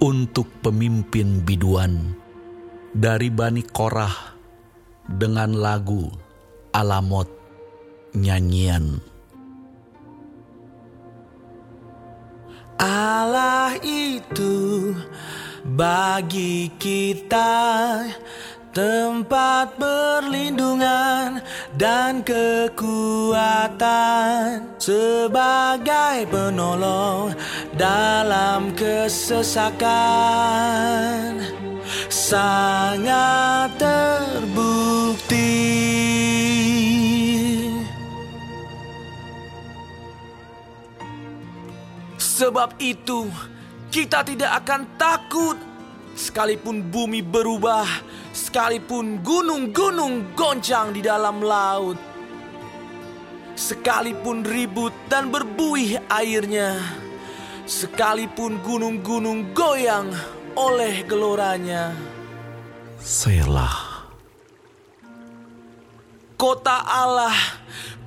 untuk pemimpin biduan dari Bani Korah dengan lagu Alamot nyanyian. Allah itu bagi kita tempat perlindungan dan kekuatan sebagai penolong dalam kesesakan. Sangat terbukti. Sebab itu kita tidak akan takut sekalipun bumi berubah sekalipun gunung-gunung goncang di dalam laut, sekalipun ribut dan berbuih airnya, sekalipun gunung-gunung goyang oleh geloranya. Selah. Kota Allah,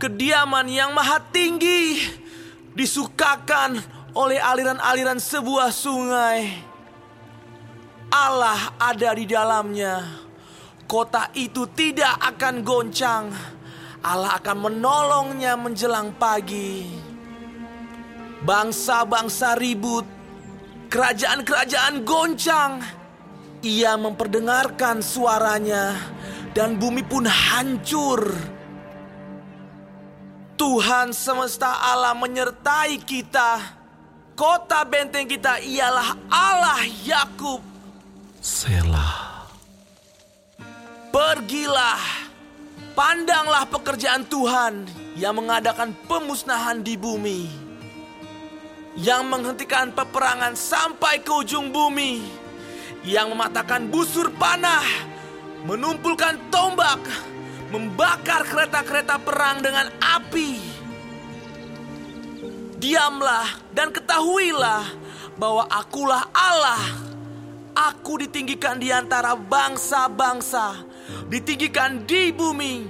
kediaman yang maha tinggi, disukakan oleh aliran-aliran sebuah sungai Allah ada di dalamnya. Kota itu tidak akan goncang. Allah akan menolongnya menjelang pagi. Bangsa-bangsa ribut, kerajaan-kerajaan goncang. Ia memperdengarkan suaranya, dan bumi pun hancur. Tuhan semesta alam menyertai kita. Kota benteng kita ialah Allah Yakub. Selah. Pergilah, pandanglah pekerjaan Tuhan yang mengadakan pemusnahan di bumi, yang menghentikan peperangan sampai ke ujung bumi, yang mematahkan busur panah, menumpulkan tombak, membakar kereta-kereta perang dengan api. Diamlah dan ketahuilah bahwa akulah Allah Aku ditinggikan di antara bangsa-bangsa, ditinggikan di bumi.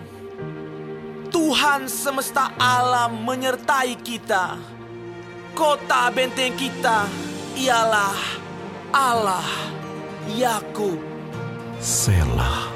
Tuhan semesta alam menyertai kita. Kota benteng kita ialah Allah Yakub. Selah.